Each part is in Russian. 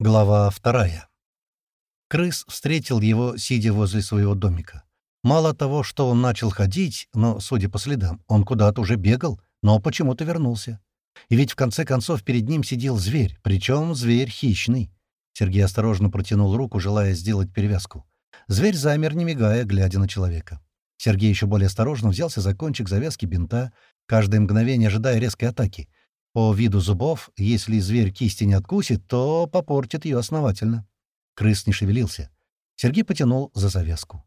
Глава вторая. Крыс встретил его, сидя возле своего домика. Мало того, что он начал ходить, но, судя по следам, он куда-то уже бегал, но почему-то вернулся. И ведь в конце концов перед ним сидел зверь, причем зверь хищный. Сергей осторожно протянул руку, желая сделать перевязку. Зверь замер, не мигая, глядя на человека. Сергей еще более осторожно взялся за кончик завязки бинта, каждое мгновение ожидая резкой атаки — по виду зубов, если зверь кисти не откусит, то попортит ее основательно. Крыс не шевелился. Сергей потянул за завязку.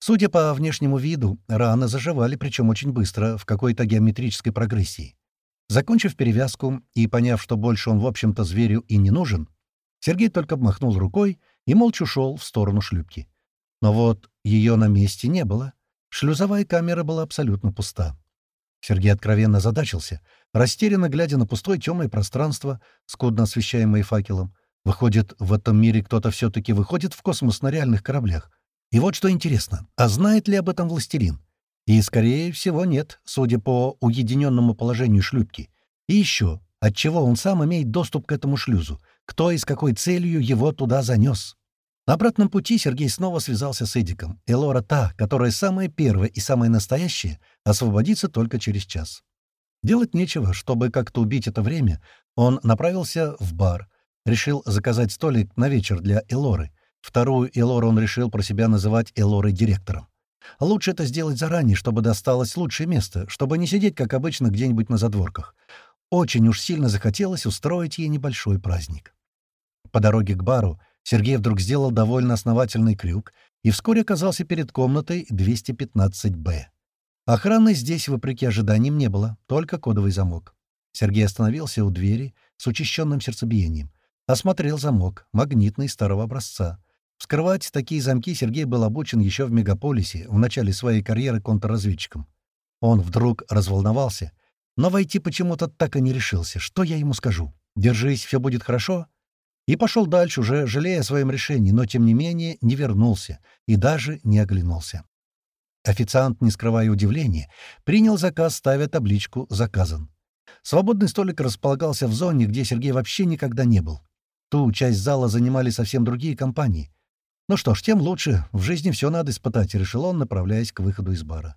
Судя по внешнему виду, раны заживали, причем очень быстро, в какой-то геометрической прогрессии. Закончив перевязку и поняв, что больше он, в общем-то, зверю и не нужен, Сергей только обмахнул рукой и молча ушел в сторону шлюпки. Но вот ее на месте не было. Шлюзовая камера была абсолютно пуста. Сергей откровенно задачился, растерянно глядя на пустое темное пространство, скудно освещаемое факелом. Выходит, в этом мире кто-то все-таки выходит в космос на реальных кораблях. И вот что интересно, а знает ли об этом властелин? И, скорее всего, нет, судя по уединенному положению шлюпки. И еще, отчего он сам имеет доступ к этому шлюзу? Кто и с какой целью его туда занес? На обратном пути Сергей снова связался с Эдиком. Элора та, которая самая первая и самая настоящая, освободится только через час. Делать нечего, чтобы как-то убить это время, он направился в бар. Решил заказать столик на вечер для Элоры. Вторую Элору он решил про себя называть Элорой директором. Лучше это сделать заранее, чтобы досталось лучшее место, чтобы не сидеть, как обычно, где-нибудь на задворках. Очень уж сильно захотелось устроить ей небольшой праздник. По дороге к бару Сергей вдруг сделал довольно основательный крюк и вскоре оказался перед комнатой 215-Б. Охраны здесь, вопреки ожиданиям, не было, только кодовый замок. Сергей остановился у двери с учащенным сердцебиением. Осмотрел замок, магнитный, старого образца. Вскрывать такие замки Сергей был обучен еще в мегаполисе, в начале своей карьеры контрразведчиком. Он вдруг разволновался, но войти почему-то так и не решился. Что я ему скажу? «Держись, все будет хорошо?» И пошел дальше, уже жалея о своем решении, но, тем не менее, не вернулся и даже не оглянулся. Официант, не скрывая удивления, принял заказ, ставя табличку «Заказан». Свободный столик располагался в зоне, где Сергей вообще никогда не был. Ту часть зала занимали совсем другие компании. Ну что ж, тем лучше. В жизни все надо испытать, решил он, направляясь к выходу из бара.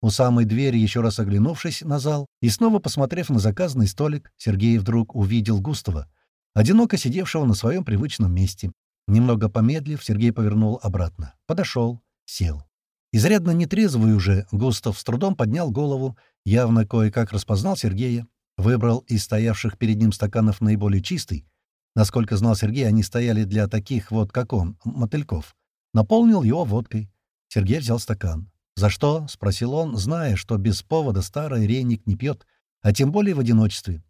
У самой двери, еще раз оглянувшись на зал и снова посмотрев на заказанный столик, Сергей вдруг увидел Густава — одиноко сидевшего на своем привычном месте. Немного помедлив, Сергей повернул обратно. Подошел, сел. Изрядно нетрезвый уже, Густав с трудом поднял голову, явно кое-как распознал Сергея, выбрал из стоявших перед ним стаканов наиболее чистый. Насколько знал Сергей, они стояли для таких вот, как он, мотыльков. Наполнил его водкой. Сергей взял стакан. «За что?» — спросил он, зная, что без повода старый рейник не пьет, а тем более в одиночестве.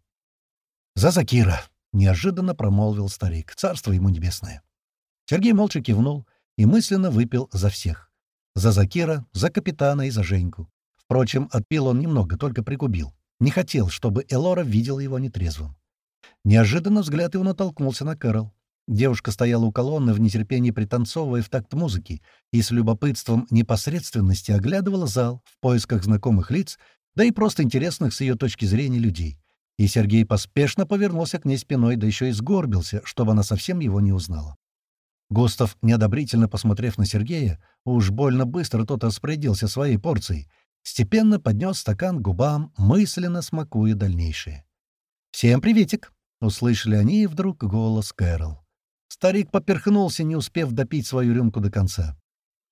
«За Закира!» — неожиданно промолвил старик. «Царство ему небесное». Сергей молча кивнул и мысленно выпил за всех. За Закира, за капитана и за Женьку. Впрочем, отпил он немного, только пригубил. Не хотел, чтобы Элора видела его нетрезвым. Неожиданно взгляд его натолкнулся на Кэрол. Девушка стояла у колонны в нетерпении пританцовывая в такт музыки и с любопытством непосредственности оглядывала зал в поисках знакомых лиц, да и просто интересных с ее точки зрения людей. И Сергей поспешно повернулся к ней спиной, да еще и сгорбился, чтобы она совсем его не узнала. Густав, неодобрительно посмотрев на Сергея, уж больно быстро тот распорядился своей порцией, степенно поднес стакан к губам, мысленно смакуя дальнейшее. «Всем приветик!» — услышали они, вдруг голос Кэрол. Старик поперхнулся, не успев допить свою рюмку до конца.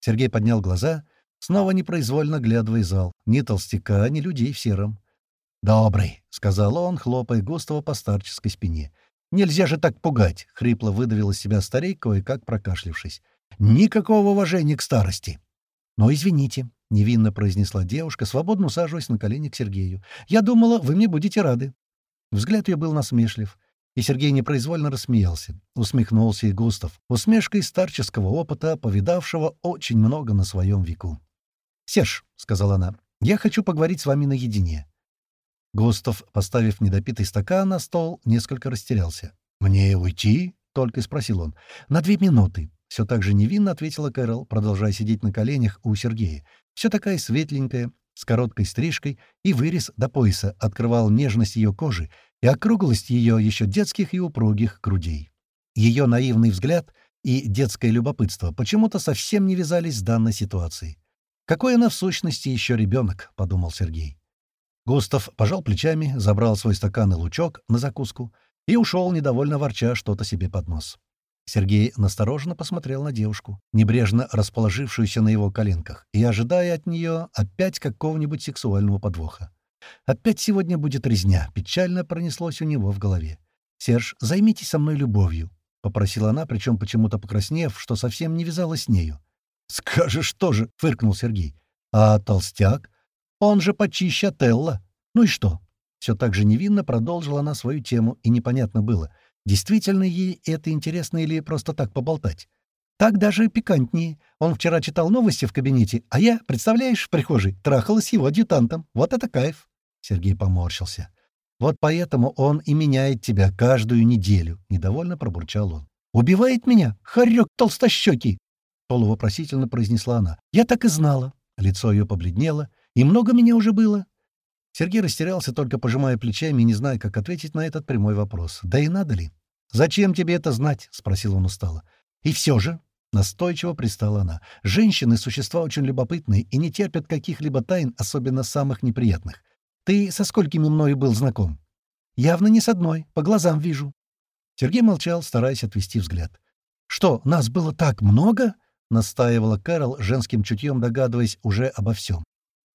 Сергей поднял глаза, снова непроизвольно глядывая зал. Ни толстяка, ни людей в сером. «Добрый», — сказал он, хлопая Густава по старческой спине. «Нельзя же так пугать», — хрипло выдавил из себя старик, кое-как прокашлившись. «Никакого уважения к старости». «Но извините», — невинно произнесла девушка, свободно усаживаясь на колени к Сергею. «Я думала, вы мне будете рады». Взгляд ее был насмешлив, и Сергей непроизвольно рассмеялся. Усмехнулся и Густав, усмешкой старческого опыта, повидавшего очень много на своем веку. «Серж», — сказала она, — «я хочу поговорить с вами наедине». Густав, поставив недопитый стакан на стол, несколько растерялся. «Мне уйти?» — только спросил он. «На две минуты». Все так же невинно ответила Кэрол, продолжая сидеть на коленях у Сергея. Все такая светленькая, с короткой стрижкой, и вырез до пояса открывал нежность ее кожи и округлость ее еще детских и упругих грудей. Ее наивный взгляд и детское любопытство почему-то совсем не вязались с данной ситуацией. «Какой она в сущности еще ребенок?» — подумал Сергей. Густав пожал плечами, забрал свой стакан и лучок на закуску и ушел, недовольно ворча что-то себе под нос. Сергей настороженно посмотрел на девушку, небрежно расположившуюся на его коленках, и ожидая от нее опять какого-нибудь сексуального подвоха. Опять сегодня будет резня, печально пронеслось у него в голове. «Серж, займитесь со мной любовью», — попросила она, причем почему-то покраснев, что совсем не вязалось с нею. «Скажешь тоже», — фыркнул Сергей. «А толстяк? Он же почище Телла. Ну и что?» Все так же невинно продолжила она свою тему, и непонятно было — Действительно ей это интересно или просто так поболтать? Так даже пикантнее. Он вчера читал новости в кабинете, а я, представляешь, в прихожей, трахалась его адъютантом. Вот это кайф!» Сергей поморщился. «Вот поэтому он и меняет тебя каждую неделю», — недовольно пробурчал он. «Убивает меня? Хорек толстощекий!» Полувопросительно произнесла она. «Я так и знала». Лицо ее побледнело. «И много меня уже было?» Сергей растерялся, только пожимая плечами, не зная, как ответить на этот прямой вопрос. «Да и надо ли?» «Зачем тебе это знать?» — спросил он устало. «И все же...» — настойчиво пристала она. «Женщины — существа очень любопытные и не терпят каких-либо тайн, особенно самых неприятных. Ты со сколькими мною был знаком?» «Явно не с одной. По глазам вижу». Сергей молчал, стараясь отвести взгляд. «Что, нас было так много?» — настаивала Кэрол, женским чутьем догадываясь уже обо всем.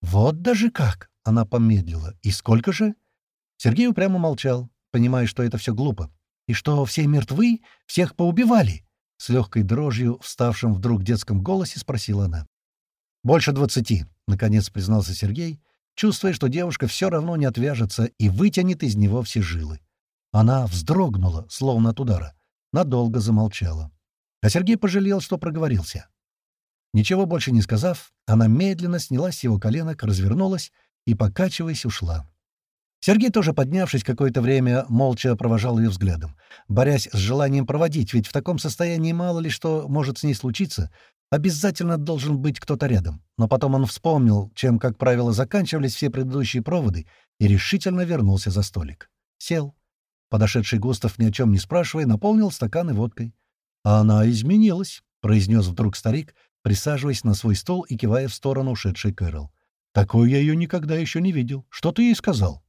«Вот даже как!» Она помедлила. «И сколько же?» Сергей упрямо молчал, понимая, что это все глупо. «И что, все мертвы? Всех поубивали?» С легкой дрожью, вставшим вдруг детском голосе, спросила она. «Больше двадцати», — наконец признался Сергей, чувствуя, что девушка все равно не отвяжется и вытянет из него все жилы. Она вздрогнула, словно от удара, надолго замолчала. А Сергей пожалел, что проговорился. Ничего больше не сказав, она медленно снялась с его коленок, развернулась и, покачиваясь, ушла. Сергей, тоже поднявшись какое-то время, молча провожал ее взглядом, борясь с желанием проводить, ведь в таком состоянии мало ли что может с ней случиться, обязательно должен быть кто-то рядом. Но потом он вспомнил, чем, как правило, заканчивались все предыдущие проводы, и решительно вернулся за столик. Сел. Подошедший Густав, ни о чем не спрашивая, наполнил стаканы водкой. «А она изменилась», — произнес вдруг старик, присаживаясь на свой стол и кивая в сторону ушедшей Кэрол. Такой я ее никогда еще не видел. Что ты ей сказал?»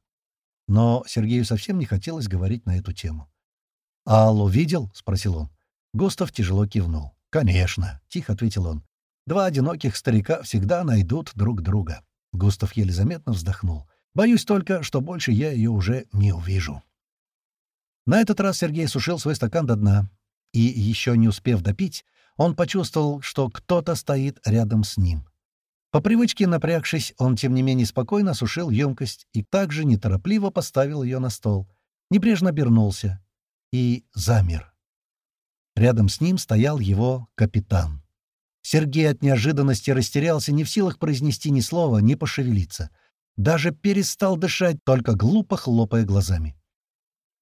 Но Сергею совсем не хотелось говорить на эту тему. «Аллу видел?» — спросил он. Густав тяжело кивнул. «Конечно», — тихо ответил он. «Два одиноких старика всегда найдут друг друга». Густав еле заметно вздохнул. «Боюсь только, что больше я ее уже не увижу». На этот раз Сергей сушил свой стакан до дна. И, еще не успев допить, он почувствовал, что кто-то стоит рядом с ним. По привычке напрягшись, он, тем не менее, спокойно осушил емкость и также неторопливо поставил ее на стол. Небрежно обернулся и замер. Рядом с ним стоял его капитан. Сергей от неожиданности растерялся, не в силах произнести ни слова, ни пошевелиться. Даже перестал дышать, только глупо хлопая глазами.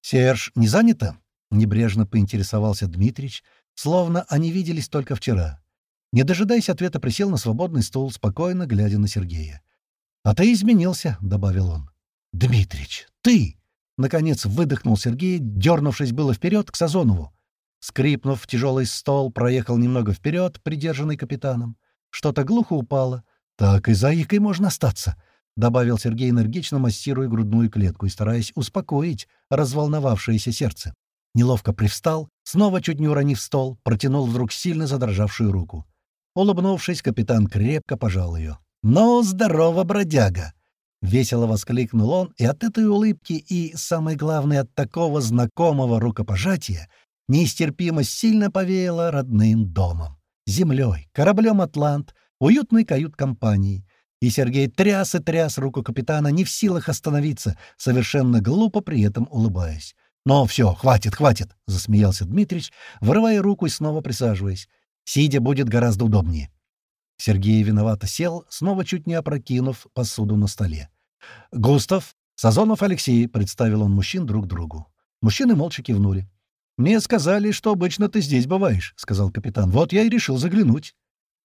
«Серж, не занято?» — небрежно поинтересовался Дмитрич, словно они виделись только вчера. Не дожидаясь ответа, присел на свободный стул, спокойно глядя на Сергея. «А ты изменился», — добавил он. «Дмитрич, ты!» — наконец выдохнул Сергей, дернувшись было вперед к Сазонову. Скрипнув, тяжелый стол проехал немного вперед, придержанный капитаном. Что-то глухо упало. «Так и заикой можно остаться», — добавил Сергей, энергично массируя грудную клетку и стараясь успокоить разволновавшееся сердце. Неловко привстал, снова чуть не уронив стол, протянул вдруг сильно задрожавшую руку. Улыбнувшись, капитан крепко пожал ее. «Ну, здорово, бродяга!» Весело воскликнул он, и от этой улыбки и, самое главное, от такого знакомого рукопожатия неистерпимо сильно повеяло родным домом, землей, кораблем «Атлант», уютной кают-компанией. И Сергей тряс и тряс руку капитана, не в силах остановиться, совершенно глупо при этом улыбаясь. «Но все, хватит, хватит!» — засмеялся Дмитрич, вырывая руку и снова присаживаясь. Сидя будет гораздо удобнее. Сергей виновато сел, снова чуть не опрокинув посуду на столе. «Густав, Сазонов Алексей», — представил он мужчин друг другу. Мужчины молча кивнули. «Мне сказали, что обычно ты здесь бываешь», — сказал капитан. «Вот я и решил заглянуть».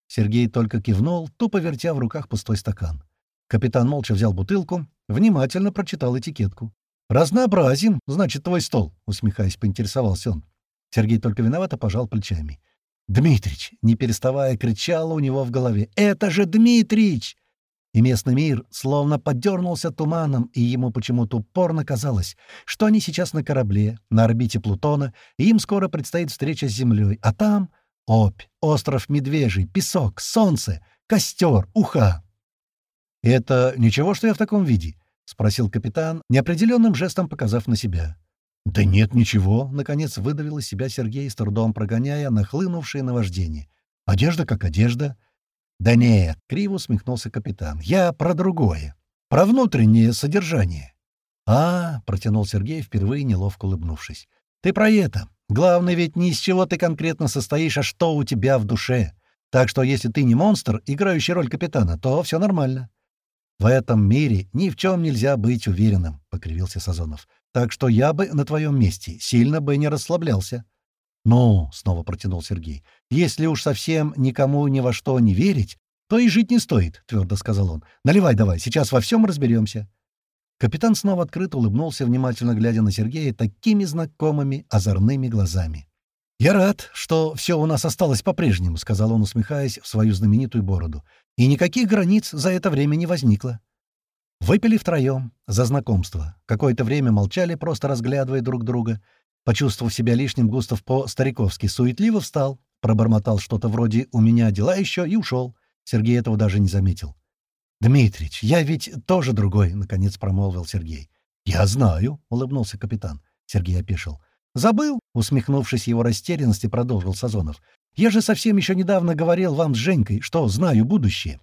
Сергей только кивнул, тупо вертя в руках пустой стакан. Капитан молча взял бутылку, внимательно прочитал этикетку. «Разнообразен, значит, твой стол», — усмехаясь, поинтересовался он. Сергей только виновато пожал плечами. «Дмитрич!» — не переставая кричала у него в голове. «Это же Дмитрич!» И местный мир словно подернулся туманом, и ему почему-то упорно казалось, что они сейчас на корабле, на орбите Плутона, и им скоро предстоит встреча с Землей, а там — опь, остров Медвежий, песок, солнце, костер, уха. «Это ничего, что я в таком виде?» — спросил капитан, неопределенным жестом показав на себя. «Да нет, ничего», — наконец выдавил из себя Сергей, с трудом прогоняя нахлынувшее наваждение. «Одежда как одежда». «Да нет», — криво усмехнулся капитан, — «я про другое, про внутреннее содержание». «А», — протянул Сергей, впервые неловко улыбнувшись, — «ты про это. Главное ведь не из чего ты конкретно состоишь, а что у тебя в душе. Так что если ты не монстр, играющий роль капитана, то все нормально». «В этом мире ни в чем нельзя быть уверенным», — покривился Сазонов. «Так что я бы на твоем месте сильно бы не расслаблялся». «Ну», — снова протянул Сергей, — «если уж совсем никому ни во что не верить, то и жить не стоит», — твердо сказал он. «Наливай давай, сейчас во всем разберемся». Капитан снова открыто улыбнулся, внимательно глядя на Сергея такими знакомыми, озорными глазами. «Я рад, что все у нас осталось по-прежнему», — сказал он, усмехаясь в свою знаменитую бороду. «И никаких границ за это время не возникло». Выпили втроем, за знакомство. Какое-то время молчали, просто разглядывая друг друга. Почувствовав себя лишним, Густав по-стариковски суетливо встал, пробормотал что-то вроде «у меня дела еще» и ушел. Сергей этого даже не заметил. «Дмитрич, я ведь тоже другой», — наконец промолвил Сергей. «Я знаю», — улыбнулся капитан. Сергей опешил. «Забыл?» — усмехнувшись его растерянности, продолжил Сазонов. «Я же совсем еще недавно говорил вам с Женькой, что знаю будущее».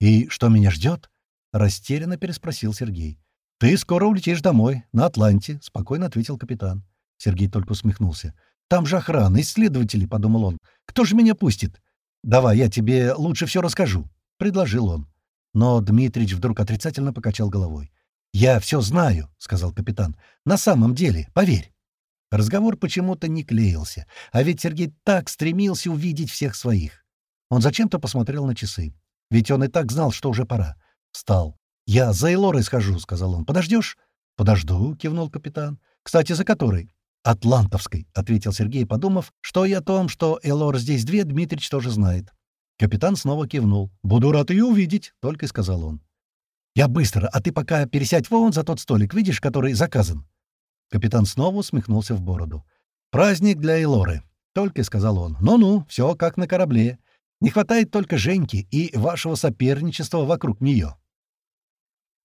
«И что меня ждет?» — растерянно переспросил Сергей. «Ты скоро улетишь домой, на Атланте», — спокойно ответил капитан. Сергей только усмехнулся. «Там же охрана, исследователи», — подумал он. «Кто же меня пустит?» «Давай, я тебе лучше все расскажу», — предложил он. Но Дмитрич вдруг отрицательно покачал головой. «Я все знаю», — сказал капитан. «На самом деле, поверь». Разговор почему-то не клеился, а ведь Сергей так стремился увидеть всех своих. Он зачем-то посмотрел на часы. Ведь он и так знал, что уже пора. Встал. «Я за Элорой схожу», — сказал он. «Подождешь?» «Подожду», — кивнул капитан. «Кстати, за которой?» «Атлантовской», — ответил Сергей, подумав, что и о том, что Элор здесь две, Дмитрич тоже знает. Капитан снова кивнул. «Буду рад ее увидеть», — только и сказал он. «Я быстро, а ты пока пересядь вон за тот столик, видишь, который заказан». Капитан снова усмехнулся в бороду. «Праздник для Элоры», — только сказал он. «Ну-ну, все как на корабле. Не хватает только Женьки и вашего соперничества вокруг нее».